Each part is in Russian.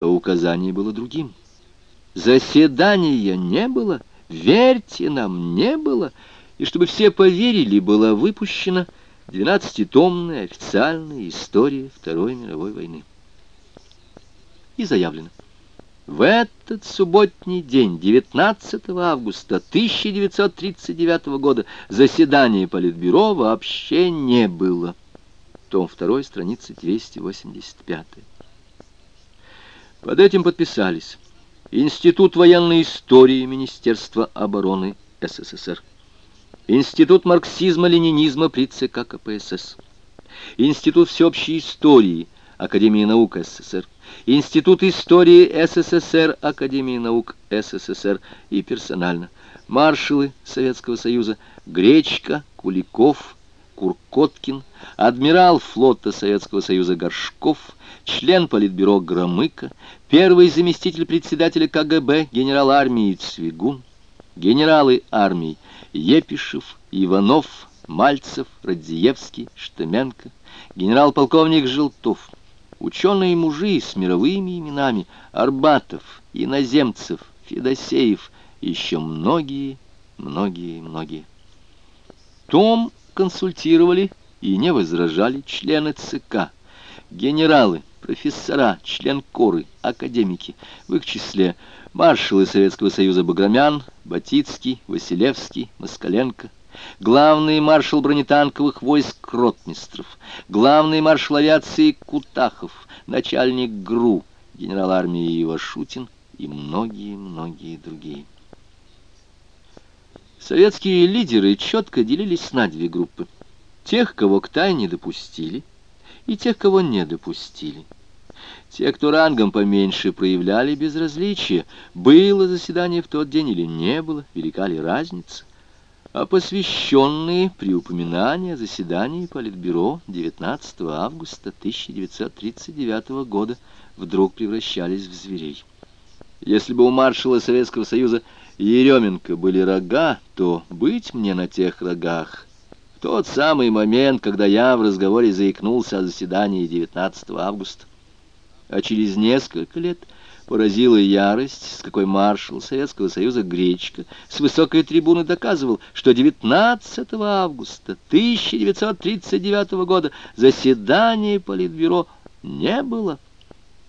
А указание было другим. Заседания не было, верьте нам, не было. И чтобы все поверили, была выпущена двенадцатитомная официальная история Второй мировой войны. И заявлено. В этот субботний день, 19 августа 1939 года, заседания Политбюро вообще не было. Том 2, страница 285. Под этим подписались Институт военной истории Министерства обороны СССР, Институт марксизма-ленинизма при ЦК КПСС, Институт всеобщей истории Академии наук СССР, Институт истории СССР Академии наук СССР и персонально маршалы Советского Союза Гречка, Куликов, Куркоткин, адмирал флота Советского Союза Горшков, член Политбюро Громыко, первый заместитель председателя КГБ генерал армии Цвигун, генералы армий Епишев, Иванов, Мальцев, Радзиевский, Штеменко, генерал-полковник Желтов, ученые-мужи с мировыми именами Арбатов, Иноземцев, Федосеев, еще многие, многие, многие. Том консультировали и не возражали члены ЦК, генералы, профессора, член коры, академики, в их числе маршалы Советского Союза Баграмян, Батицкий, Василевский, Москаленко, главный маршал бронетанковых войск Ротмистров, главный маршал авиации Кутахов, начальник ГРУ, генерал армии Ивашутин и многие-многие другие. Советские лидеры четко делились на две группы. Тех, кого к тайне допустили, и тех, кого не допустили. Те, кто рангом поменьше, проявляли безразличие, было заседание в тот день или не было, велика ли разница. А посвященные при упоминании о заседании Политбюро 19 августа 1939 года вдруг превращались в зверей. Если бы у маршала Советского Союза Еременко были рога, то быть мне на тех рогах в тот самый момент, когда я в разговоре заикнулся о заседании 19 августа. А через несколько лет поразила ярость, с какой маршал Советского Союза Гречка с высокой трибуны доказывал, что 19 августа 1939 года заседания Политбюро не было.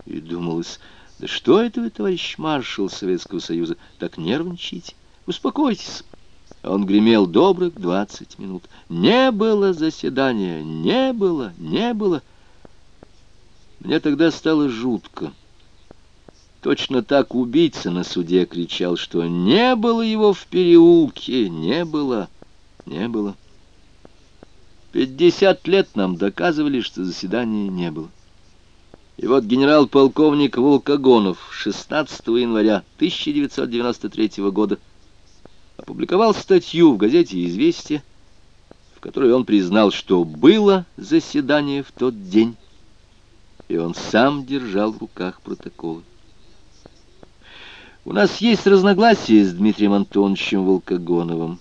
И думалось, да что это вы, товарищ маршал Советского Союза, так нервничаете? Успокойтесь. Он гремел добрых двадцать минут. Не было заседания, не было, не было. Мне тогда стало жутко. Точно так убийца на суде кричал, что не было его в переулке, не было, не было. Пятьдесят лет нам доказывали, что заседания не было. И вот генерал-полковник Волкогонов 16 января 1993 года опубликовал статью в газете «Известия», в которой он признал, что было заседание в тот день, и он сам держал в руках протоколы. У нас есть разногласия с Дмитрием Антоновичем Волкогоновым,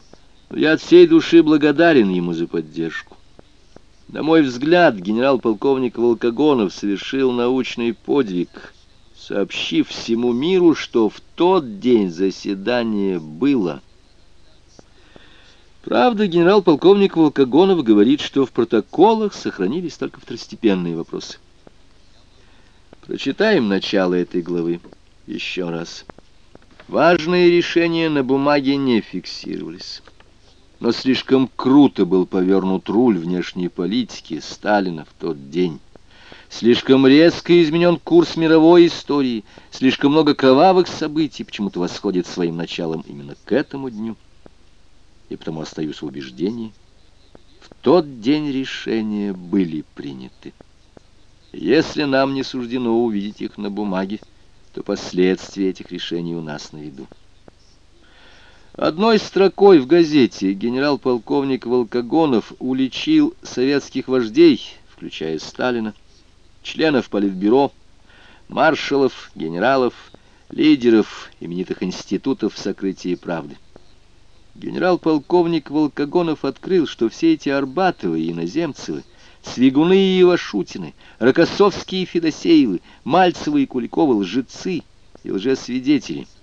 но я от всей души благодарен ему за поддержку. На мой взгляд, генерал-полковник Волкогонов совершил научный подвиг, сообщив всему миру, что в тот день заседание было. Правда, генерал-полковник Волкогонов говорит, что в протоколах сохранились только второстепенные вопросы. Прочитаем начало этой главы еще раз. Важные решения на бумаге не фиксировались но слишком круто был повернут руль внешней политики Сталина в тот день. Слишком резко изменен курс мировой истории, слишком много кровавых событий почему-то восходит своим началом именно к этому дню. И потому остаюсь в убеждении, в тот день решения были приняты. Если нам не суждено увидеть их на бумаге, то последствия этих решений у нас на виду. Одной строкой в газете генерал-полковник Волкогонов уличил советских вождей, включая Сталина, членов Политбюро, маршалов, генералов, лидеров именитых институтов в сокрытии правды. Генерал-полковник Волкогонов открыл, что все эти Арбатовы и иноземцевы Свигуны и Ивашутины, Рокоссовские и Федосеевы, Мальцевы и Куликовы лжецы и лжесвидетели —